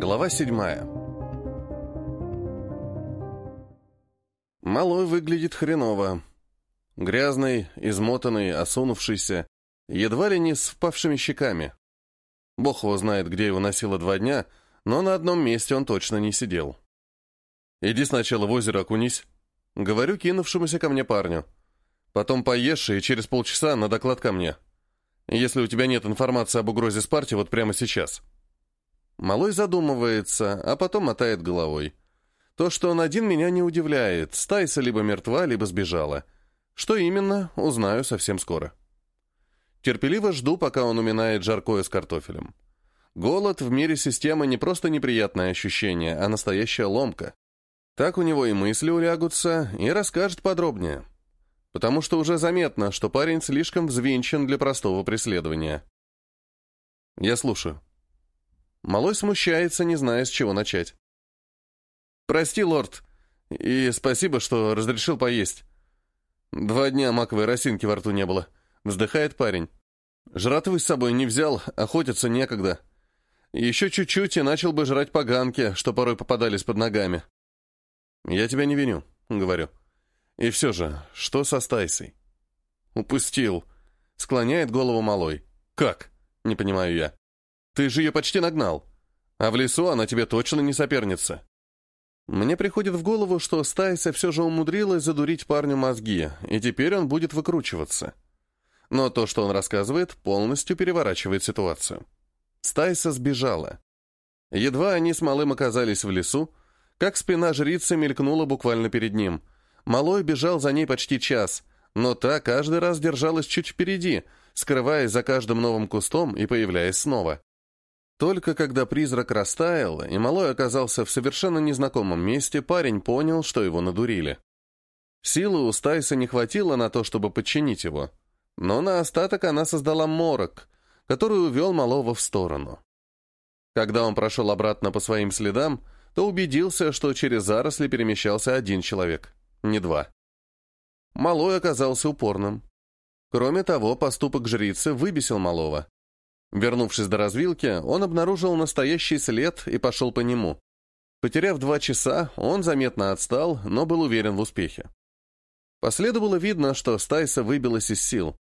Глава седьмая. Малой выглядит хреново. Грязный, измотанный, осунувшийся, едва ли не с впавшими щеками. Бог его знает, где его носило два дня, но на одном месте он точно не сидел. «Иди сначала в озеро окунись», — говорю кинувшемуся ко мне парню. «Потом поешь, и через полчаса на доклад ко мне. Если у тебя нет информации об угрозе Спарте, вот прямо сейчас». Малой задумывается, а потом мотает головой. То, что он один, меня не удивляет. Стайса либо мертва, либо сбежала. Что именно, узнаю совсем скоро. Терпеливо жду, пока он уминает жаркое с картофелем. Голод в мире системы не просто неприятное ощущение, а настоящая ломка. Так у него и мысли улягутся, и расскажет подробнее. Потому что уже заметно, что парень слишком взвинчен для простого преследования. Я слушаю. Малой смущается, не зная, с чего начать. «Прости, лорд, и спасибо, что разрешил поесть. Два дня маковой росинки во рту не было», — вздыхает парень. «Жратвы с собой не взял, охотиться некогда. Еще чуть-чуть и начал бы жрать поганки, что порой попадались под ногами». «Я тебя не виню», — говорю. «И все же, что со Стайсой?» «Упустил», — склоняет голову малой. «Как?» — не понимаю я. Ты же ее почти нагнал. А в лесу она тебе точно не соперница. Мне приходит в голову, что Стайса все же умудрилась задурить парню мозги, и теперь он будет выкручиваться. Но то, что он рассказывает, полностью переворачивает ситуацию. Стайса сбежала. Едва они с Малым оказались в лесу, как спина жрицы мелькнула буквально перед ним. Малой бежал за ней почти час, но та каждый раз держалась чуть впереди, скрываясь за каждым новым кустом и появляясь снова. Только когда призрак растаял, и малой оказался в совершенно незнакомом месте, парень понял, что его надурили. Силы у Стайса не хватило на то, чтобы подчинить его. Но на остаток она создала морок, который увел малого в сторону. Когда он прошел обратно по своим следам, то убедился, что через заросли перемещался один человек, не два. Малой оказался упорным. Кроме того, поступок жрицы выбесил малого. Вернувшись до развилки, он обнаружил настоящий след и пошел по нему. Потеряв два часа, он заметно отстал, но был уверен в успехе. По следу было видно, что Стайса выбилась из сил.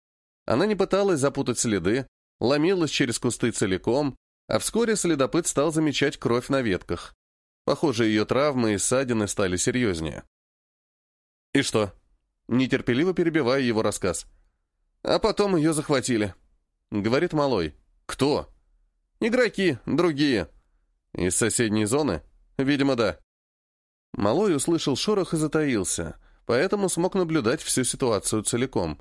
Она не пыталась запутать следы, ломилась через кусты целиком, а вскоре следопыт стал замечать кровь на ветках. Похоже, ее травмы и ссадины стали серьезнее. «И что?» Нетерпеливо перебивая его рассказ. «А потом ее захватили», — говорит Малой. «Кто?» «Игроки, другие». «Из соседней зоны?» «Видимо, да». Малой услышал шорох и затаился, поэтому смог наблюдать всю ситуацию целиком.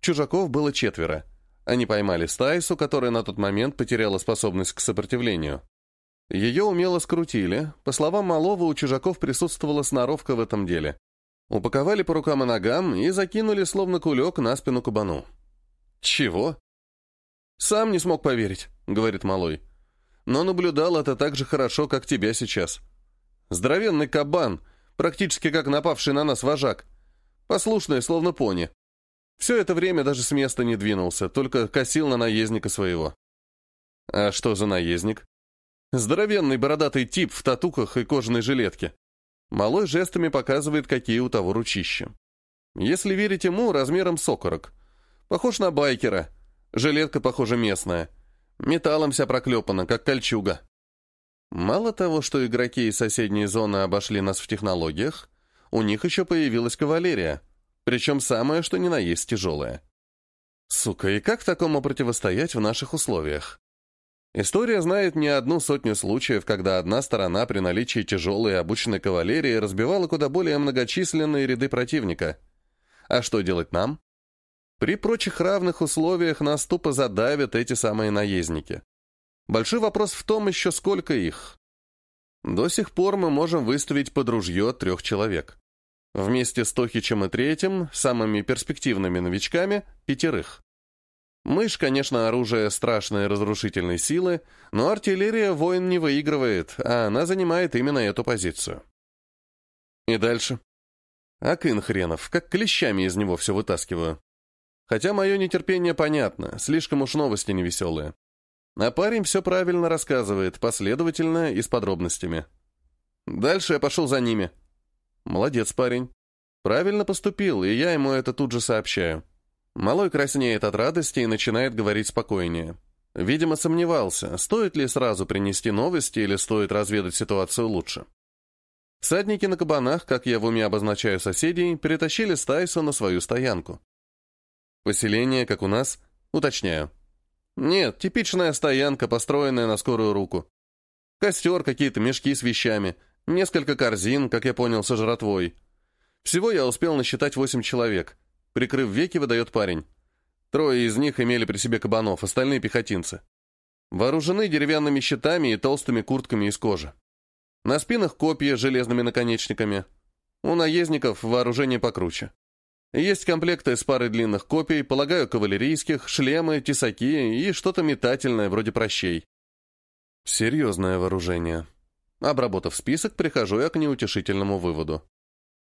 Чужаков было четверо. Они поймали Стайсу, которая на тот момент потеряла способность к сопротивлению. Ее умело скрутили. По словам Малова, у чужаков присутствовала сноровка в этом деле. Упаковали по рукам и ногам и закинули словно кулек на спину кабану. «Чего?» «Сам не смог поверить», — говорит Малой. «Но наблюдал это так же хорошо, как тебя сейчас. Здоровенный кабан, практически как напавший на нас вожак. Послушный, словно пони. Все это время даже с места не двинулся, только косил на наездника своего». «А что за наездник?» «Здоровенный бородатый тип в татуках и кожаной жилетке». Малой жестами показывает, какие у того ручища. Если верить ему, размером сокорок. Похож на байкера — Жилетка, похоже, местная. Металлом вся проклепана, как кольчуга. Мало того, что игроки из соседней зоны обошли нас в технологиях, у них еще появилась кавалерия, причем самое, что ни на есть тяжелое. Сука, и как такому противостоять в наших условиях? История знает не одну сотню случаев, когда одна сторона при наличии тяжелой и обученной кавалерии разбивала куда более многочисленные ряды противника. А что делать нам? При прочих равных условиях нас тупо задавят эти самые наездники. Большой вопрос в том еще, сколько их. До сих пор мы можем выставить под ружье трех человек. Вместе с Тохичем и Третьим, самыми перспективными новичками, пятерых. Мышь, конечно, оружие страшной разрушительной силы, но артиллерия воин не выигрывает, а она занимает именно эту позицию. И дальше. Акын хренов, как клещами из него все вытаскиваю. Хотя мое нетерпение понятно, слишком уж новости невеселые. А парень все правильно рассказывает, последовательно и с подробностями. Дальше я пошел за ними. Молодец, парень. Правильно поступил, и я ему это тут же сообщаю. Малой краснеет от радости и начинает говорить спокойнее. Видимо, сомневался, стоит ли сразу принести новости или стоит разведать ситуацию лучше. Всадники на кабанах, как я в уме обозначаю соседей, перетащили Стайсу на свою стоянку. Поселение, как у нас, уточняю. Нет, типичная стоянка, построенная на скорую руку. Костер, какие-то мешки с вещами, несколько корзин, как я понял, со жратвой. Всего я успел насчитать восемь человек. Прикрыв веки, выдает парень. Трое из них имели при себе кабанов, остальные пехотинцы. Вооружены деревянными щитами и толстыми куртками из кожи. На спинах копья с железными наконечниками. У наездников вооружение покруче. Есть комплекты с парой длинных копий, полагаю, кавалерийских, шлемы, тесаки и что-то метательное, вроде прощей. Серьезное вооружение. Обработав список, прихожу я к неутешительному выводу.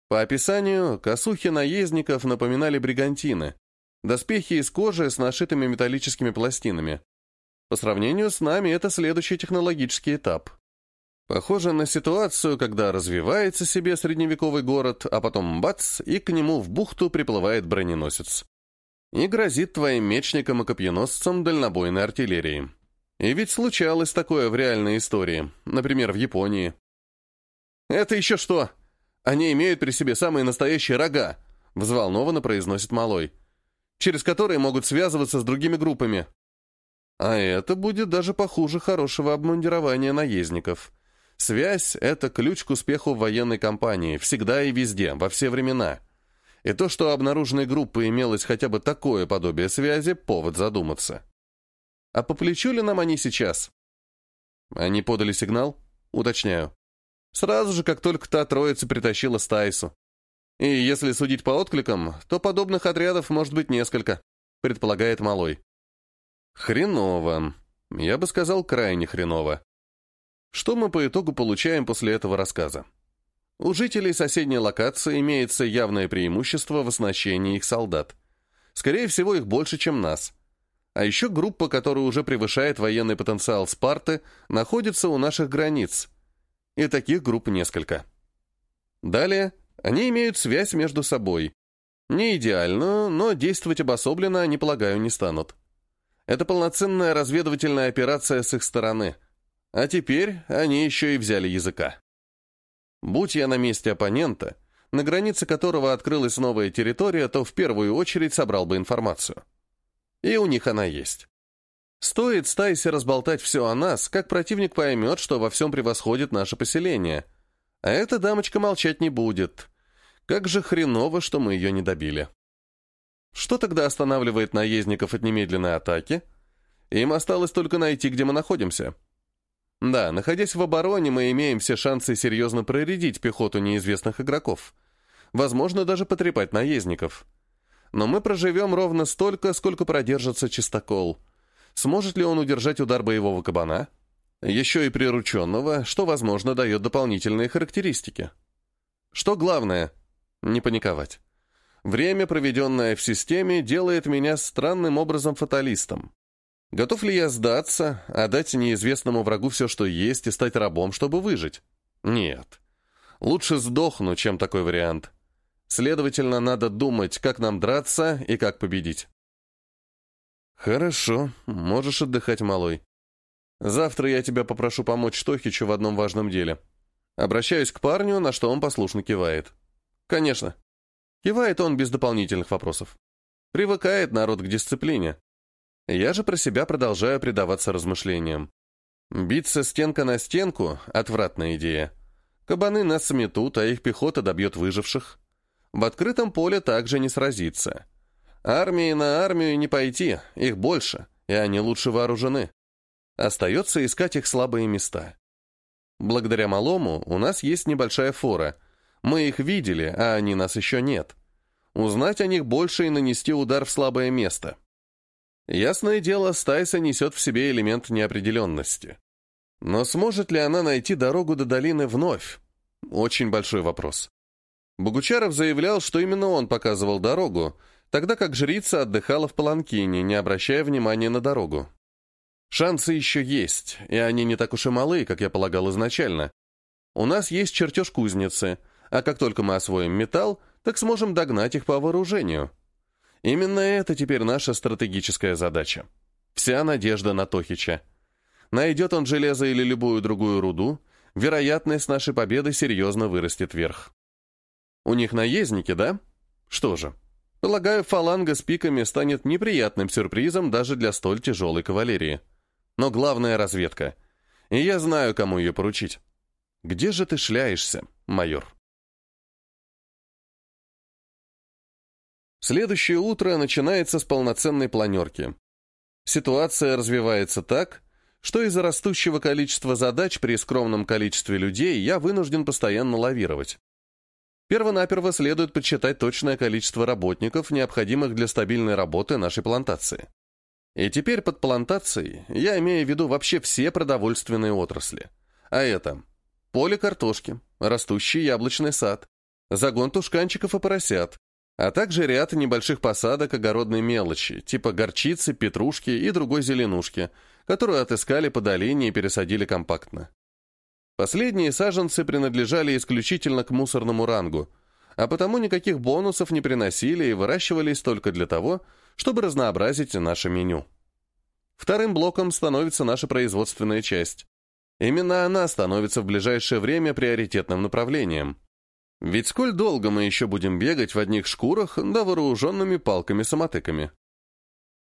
По описанию, косухи наездников напоминали бригантины. Доспехи из кожи с нашитыми металлическими пластинами. По сравнению с нами, это следующий технологический этап. Похоже на ситуацию, когда развивается себе средневековый город, а потом бац, и к нему в бухту приплывает броненосец. И грозит твоим мечникам и копьеносцам дальнобойной артиллерии. И ведь случалось такое в реальной истории, например, в Японии. «Это еще что? Они имеют при себе самые настоящие рога», — взволнованно произносит Малой через которые могут связываться с другими группами. А это будет даже похуже хорошего обмундирования наездников. Связь — это ключ к успеху военной кампании, всегда и везде, во все времена. И то, что обнаруженной группы имелось хотя бы такое подобие связи, повод задуматься. А по плечу ли нам они сейчас? Они подали сигнал? Уточняю. Сразу же, как только та троица притащила Стайсу. И если судить по откликам, то подобных отрядов может быть несколько, предполагает Малой. Хреново. Я бы сказал, крайне хреново. Что мы по итогу получаем после этого рассказа? У жителей соседней локации имеется явное преимущество в оснащении их солдат. Скорее всего, их больше, чем нас. А еще группа, которая уже превышает военный потенциал Спарты, находится у наших границ. И таких групп несколько. Далее они имеют связь между собой. Не идеальную, но действовать обособленно они, полагаю, не станут. Это полноценная разведывательная операция с их стороны. А теперь они еще и взяли языка. Будь я на месте оппонента, на границе которого открылась новая территория, то в первую очередь собрал бы информацию. И у них она есть. Стоит Стайсе разболтать все о нас, как противник поймет, что во всем превосходит наше поселение. А эта дамочка молчать не будет. Как же хреново, что мы ее не добили. Что тогда останавливает наездников от немедленной атаки? Им осталось только найти, где мы находимся. Да, находясь в обороне, мы имеем все шансы серьезно проредить пехоту неизвестных игроков. Возможно, даже потрепать наездников. Но мы проживем ровно столько, сколько продержится чистокол. Сможет ли он удержать удар боевого кабана? Еще и прирученного, что, возможно, дает дополнительные характеристики. Что главное, не паниковать. Время, проведенное в системе, делает меня странным образом фаталистом. Готов ли я сдаться, отдать неизвестному врагу все, что есть, и стать рабом, чтобы выжить? Нет. Лучше сдохну, чем такой вариант. Следовательно, надо думать, как нам драться и как победить. Хорошо, можешь отдыхать, малой. Завтра я тебя попрошу помочь Тохичу в одном важном деле. Обращаюсь к парню, на что он послушно кивает. «Конечно». Кивает он без дополнительных вопросов. Привыкает народ к дисциплине. Я же про себя продолжаю предаваться размышлениям. Биться стенка на стенку — отвратная идея. Кабаны нас сметут, а их пехота добьет выживших. В открытом поле также не сразиться. Армии на армию не пойти, их больше, и они лучше вооружены. Остается искать их слабые места. Благодаря малому у нас есть небольшая фора — мы их видели, а они нас еще нет. Узнать о них больше и нанести удар в слабое место. Ясное дело, Стайса несет в себе элемент неопределенности. Но сможет ли она найти дорогу до долины вновь? Очень большой вопрос. Богучаров заявлял, что именно он показывал дорогу, тогда как жрица отдыхала в Паланкине, не обращая внимания на дорогу. Шансы еще есть, и они не так уж и малы, как я полагал изначально. У нас есть чертеж кузницы, а как только мы освоим металл, так сможем догнать их по вооружению. Именно это теперь наша стратегическая задача. Вся надежда на Тохича. Найдет он железо или любую другую руду, вероятность нашей победы серьезно вырастет вверх. У них наездники, да? Что же, полагаю, фаланга с пиками станет неприятным сюрпризом даже для столь тяжелой кавалерии. Но главная разведка. И я знаю, кому ее поручить. Где же ты шляешься, майор? Следующее утро начинается с полноценной планерки. Ситуация развивается так, что из-за растущего количества задач при скромном количестве людей я вынужден постоянно лавировать. Первонаперво следует подсчитать точное количество работников, необходимых для стабильной работы нашей плантации. И теперь под плантацией я имею в виду вообще все продовольственные отрасли. А это поле картошки, растущий яблочный сад, загон тушканчиков и поросят, а также ряд небольших посадок огородной мелочи, типа горчицы, петрушки и другой зеленушки, которую отыскали по долине и пересадили компактно. Последние саженцы принадлежали исключительно к мусорному рангу, а потому никаких бонусов не приносили и выращивались только для того, чтобы разнообразить наше меню. Вторым блоком становится наша производственная часть. Именно она становится в ближайшее время приоритетным направлением. Ведь сколь долго мы еще будем бегать в одних шкурах да вооруженными палками-самотыками?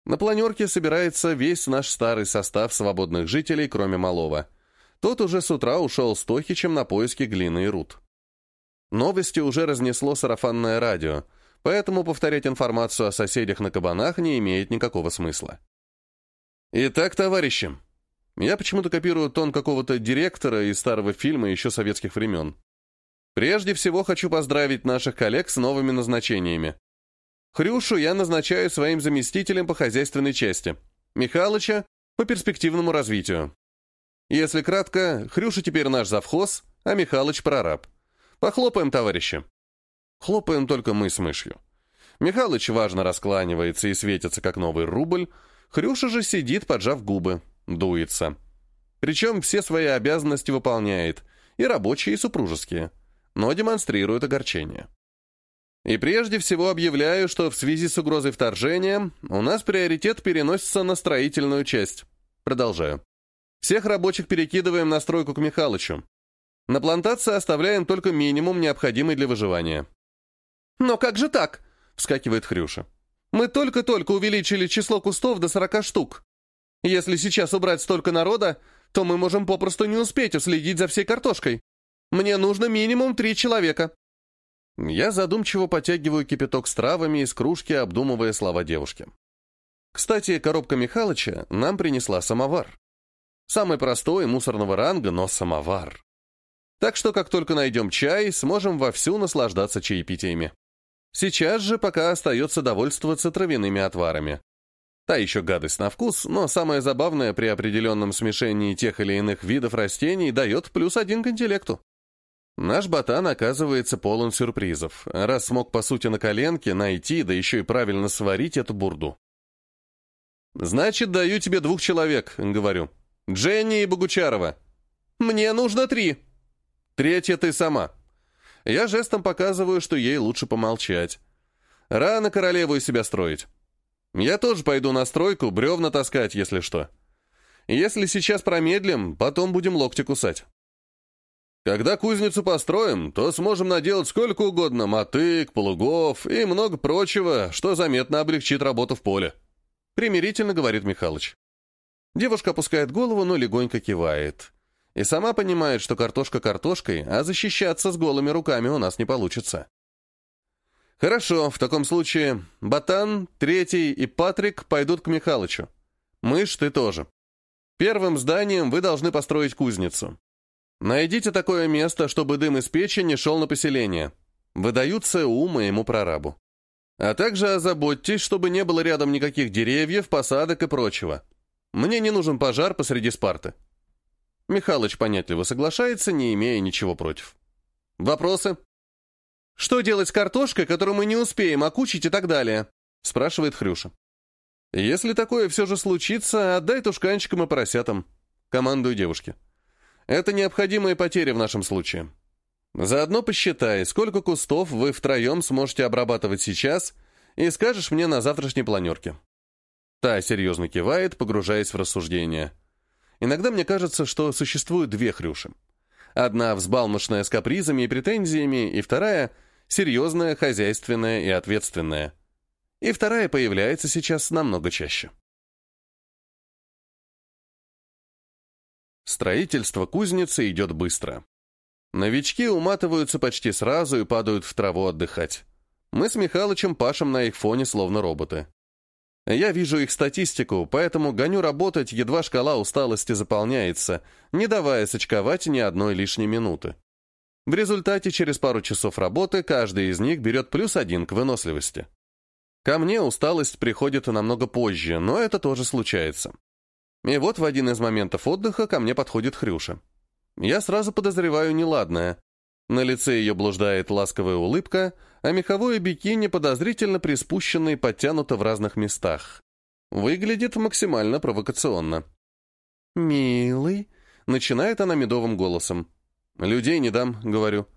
На планерке собирается весь наш старый состав свободных жителей, кроме малого. Тот уже с утра ушел с Тохичем на поиски глины и руд. Новости уже разнесло сарафанное радио, поэтому повторять информацию о соседях на кабанах не имеет никакого смысла. Итак, товарищи, я почему-то копирую тон какого-то директора из старого фильма еще советских времен. Прежде всего хочу поздравить наших коллег с новыми назначениями. Хрюшу я назначаю своим заместителем по хозяйственной части, Михалыча — по перспективному развитию. Если кратко, Хрюша теперь наш завхоз, а Михалыч — прораб. Похлопаем, товарищи. Хлопаем только мы с мышью. Михалыч важно раскланивается и светится, как новый рубль. Хрюша же сидит, поджав губы, дуется. Причем все свои обязанности выполняет, и рабочие, и супружеские, но демонстрирует огорчение. И прежде всего объявляю, что в связи с угрозой вторжения у нас приоритет переносится на строительную часть. Продолжаю. Всех рабочих перекидываем на стройку к Михалычу. На плантации оставляем только минимум, необходимый для выживания. «Но как же так?» — вскакивает Хрюша. «Мы только-только увеличили число кустов до 40 штук. Если сейчас убрать столько народа, то мы можем попросту не успеть уследить за всей картошкой. Мне нужно минимум три человека». Я задумчиво потягиваю кипяток с травами из кружки, обдумывая слова девушки. Кстати, коробка Михалыча нам принесла самовар. Самый простой, мусорного ранга, но самовар. Так что, как только найдем чай, сможем вовсю наслаждаться чаепитиями. Сейчас же пока остается довольствоваться травяными отварами. Та еще гадость на вкус, но самое забавное при определенном смешении тех или иных видов растений дает плюс один к интеллекту. Наш ботан оказывается полон сюрпризов, раз смог, по сути, на коленке найти, да еще и правильно сварить эту бурду. «Значит, даю тебе двух человек», — говорю. «Дженни и Богучарова». «Мне нужно три». «Третья ты сама». Я жестом показываю, что ей лучше помолчать. Рано королеву из себя строить. Я тоже пойду на стройку, бревна таскать, если что. Если сейчас промедлим, потом будем локти кусать. Когда кузницу построим, то сможем наделать сколько угодно мотык, полугов и много прочего, что заметно облегчит работу в поле. Примирительно говорит Михалыч. Девушка опускает голову, но легонько кивает. И сама понимает, что картошка картошкой, а защищаться с голыми руками у нас не получится. Хорошо, в таком случае Батан, Третий и Патрик пойдут к Михалычу. Мышь, ты тоже. Первым зданием вы должны построить кузницу. Найдите такое место, чтобы дым из печи не шел на поселение. Выдают ЦУ моему прорабу. А также озаботьтесь, чтобы не было рядом никаких деревьев, посадок и прочего. Мне не нужен пожар посреди Спарты. Михалыч понятливо соглашается, не имея ничего против. Вопросы? Что делать с картошкой, которую мы не успеем окучить и так далее? Спрашивает Хрюша. Если такое все же случится, отдай тушканчикам и поросятам. Командую девушке. Это необходимые потери в нашем случае. Заодно посчитай, сколько кустов вы втроем сможете обрабатывать сейчас, и скажешь мне на завтрашней планерке. Та серьезно кивает, погружаясь в рассуждения. Иногда мне кажется, что существуют две хрюши. Одна взбалмошная с капризами и претензиями, и вторая — серьезная, хозяйственная и ответственная. И вторая появляется сейчас намного чаще. Строительство кузницы идет быстро. Новички уматываются почти сразу и падают в траву отдыхать. Мы с Михалычем пашем на их фоне, словно роботы. Я вижу их статистику, поэтому гоню работать, едва шкала усталости заполняется, не давая сочковать ни одной лишней минуты. В результате через пару часов работы каждый из них берет плюс один к выносливости. Ко мне усталость приходит намного позже, но это тоже случается. И вот в один из моментов отдыха ко мне подходит Хрюша. Я сразу подозреваю неладное. На лице ее блуждает ласковая улыбка, а меховое бикини подозрительно приспущено и подтянуто в разных местах. Выглядит максимально провокационно. «Милый», — начинает она медовым голосом. «Людей не дам», — говорю.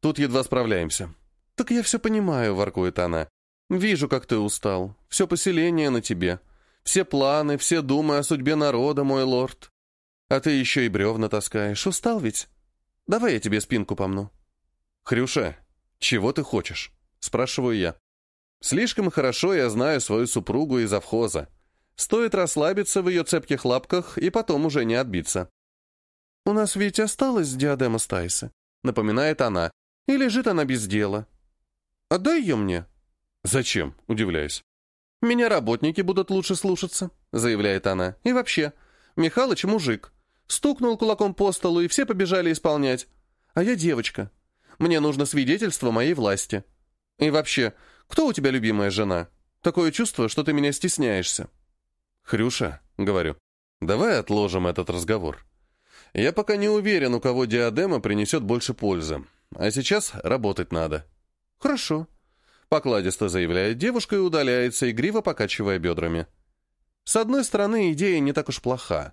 «Тут едва справляемся». «Так я все понимаю», — воркует она. «Вижу, как ты устал. Все поселение на тебе. Все планы, все думы о судьбе народа, мой лорд. А ты еще и бревна таскаешь. Устал ведь? Давай я тебе спинку помну». «Хрюша, чего ты хочешь?» — спрашиваю я. Слишком хорошо я знаю свою супругу из завхоза. Стоит расслабиться в ее цепких лапках, и потом уже не отбиться. «У нас ведь осталась диадема Стайса», — напоминает она. «И лежит она без дела. Отдай ее мне». «Зачем?» — удивляюсь. «Меня работники будут лучше слушаться», — заявляет она. «И вообще, Михалыч мужик. Стукнул кулаком по столу, и все побежали исполнять. А я девочка. Мне нужно свидетельство моей власти. И вообще, кто у тебя любимая жена? Такое чувство, что ты меня стесняешься. Хрюша, говорю, давай отложим этот разговор. Я пока не уверен, у кого диадема принесет больше пользы. А сейчас работать надо. Хорошо. Покладисто заявляет девушка и удаляется, игриво покачивая бедрами. С одной стороны, идея не так уж плоха.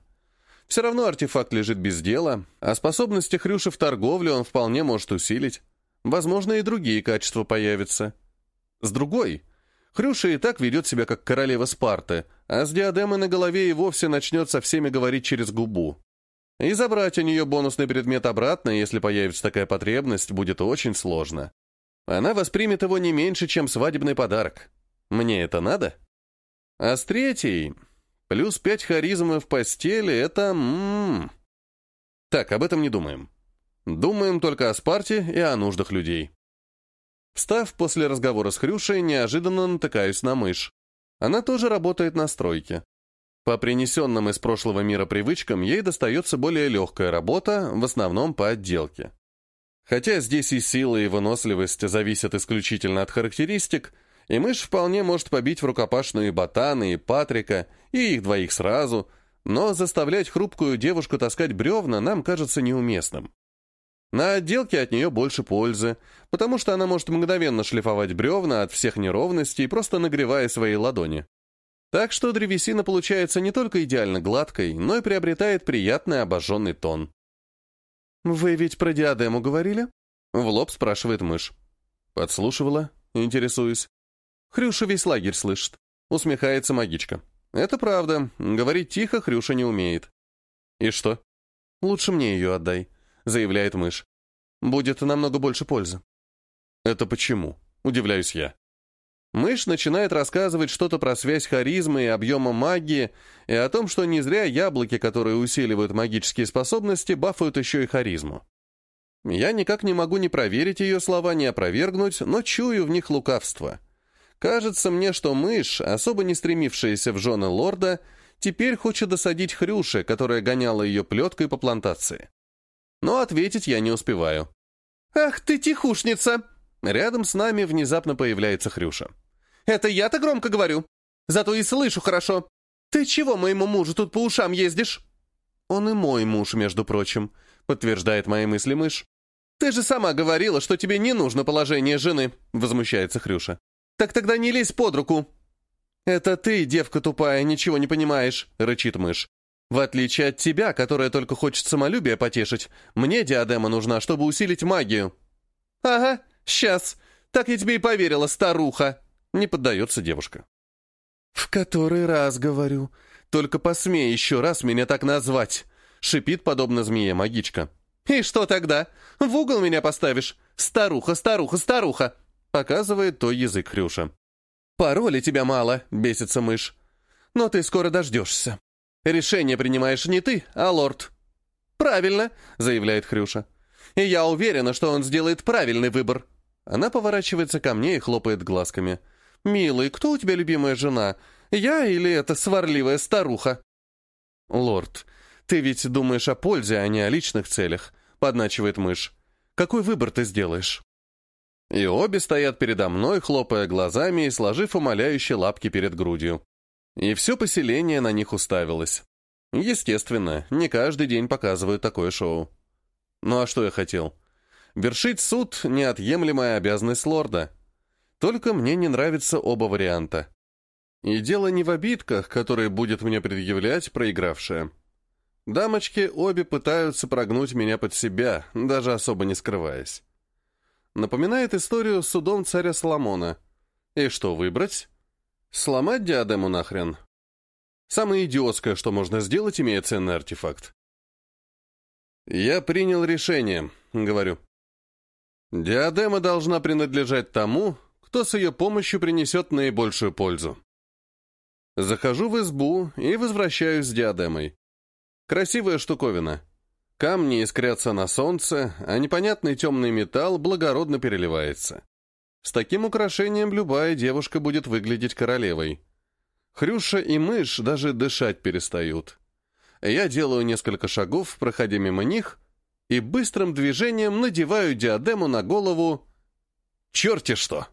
Все равно артефакт лежит без дела, а способности Хрюши в торговле он вполне может усилить. Возможно, и другие качества появятся. С другой, Хрюша и так ведет себя как королева Спарты, а с диадемой на голове и вовсе начнет со всеми говорить через губу. И забрать у нее бонусный предмет обратно, если появится такая потребность, будет очень сложно. Она воспримет его не меньше, чем свадебный подарок. Мне это надо? А с третьей... Плюс пять харизмы в постели — это... М -м -м. Так, об этом не думаем. Думаем только о Спарте и о нуждах людей. Встав после разговора с Хрюшей, неожиданно натыкаюсь на мышь. Она тоже работает на стройке. По принесенным из прошлого мира привычкам ей достается более легкая работа, в основном по отделке. Хотя здесь и сила, и выносливость зависят исключительно от характеристик, и мышь вполне может побить в рукопашную и Ботана, и Патрика, и их двоих сразу, но заставлять хрупкую девушку таскать бревна нам кажется неуместным. На отделке от нее больше пользы, потому что она может мгновенно шлифовать бревна от всех неровностей, просто нагревая свои ладони. Так что древесина получается не только идеально гладкой, но и приобретает приятный обожженный тон. «Вы ведь про диадему говорили?» — в лоб спрашивает мышь. Подслушивала, интересуюсь. Хрюша весь лагерь слышит. Усмехается магичка. Это правда. Говорить тихо Хрюша не умеет. И что? Лучше мне ее отдай, заявляет мышь. Будет намного больше пользы. Это почему? Удивляюсь я. Мышь начинает рассказывать что-то про связь харизмы и объема магии, и о том, что не зря яблоки, которые усиливают магические способности, бафают еще и харизму. Я никак не могу ни проверить ее слова, ни опровергнуть, но чую в них лукавство. Кажется мне, что мышь, особо не стремившаяся в жены лорда, теперь хочет досадить Хрюше, которая гоняла ее плеткой по плантации. Но ответить я не успеваю. «Ах ты, тихушница!» Рядом с нами внезапно появляется Хрюша. «Это я-то громко говорю. Зато и слышу хорошо. Ты чего моему мужу тут по ушам ездишь?» «Он и мой муж, между прочим», — подтверждает мои мысли мышь. «Ты же сама говорила, что тебе не нужно положение жены», — возмущается Хрюша. «Так тогда не лезь под руку». «Это ты, девка тупая, ничего не понимаешь», — рычит мышь. «В отличие от тебя, которая только хочет самолюбие потешить, мне диадема нужна, чтобы усилить магию». «Ага, сейчас. Так я тебе и поверила, старуха!» Не поддается девушка. «В который раз говорю. Только посмей еще раз меня так назвать!» Шипит, подобно змее, магичка. «И что тогда? В угол меня поставишь? Старуха, старуха, старуха!» Показывает то язык Хрюша. «Пароли тебя мало», — бесится мышь. «Но ты скоро дождешься. Решение принимаешь не ты, а лорд». «Правильно», — заявляет Хрюша. «И я уверена, что он сделает правильный выбор». Она поворачивается ко мне и хлопает глазками. «Милый, кто у тебя любимая жена? Я или эта сварливая старуха?» «Лорд, ты ведь думаешь о пользе, а не о личных целях», — подначивает мышь. «Какой выбор ты сделаешь?» И обе стоят передо мной, хлопая глазами и сложив умоляющие лапки перед грудью. И все поселение на них уставилось. Естественно, не каждый день показывают такое шоу. Ну а что я хотел? Вершить суд — неотъемлемая обязанность лорда. Только мне не нравятся оба варианта. И дело не в обидках, которые будет мне предъявлять проигравшая. Дамочки обе пытаются прогнуть меня под себя, даже особо не скрываясь. Напоминает историю с судом царя Соломона. И что выбрать? Сломать диадему нахрен? Самое идиотское, что можно сделать, имея ценный артефакт. «Я принял решение», — говорю. «Диадема должна принадлежать тому, кто с ее помощью принесет наибольшую пользу. Захожу в избу и возвращаюсь с диадемой. Красивая штуковина. Камни искрятся на солнце, а непонятный темный металл благородно переливается. С таким украшением любая девушка будет выглядеть королевой. Хрюша и мышь даже дышать перестают. Я делаю несколько шагов, проходя мимо них, и быстрым движением надеваю диадему на голову. Черти что!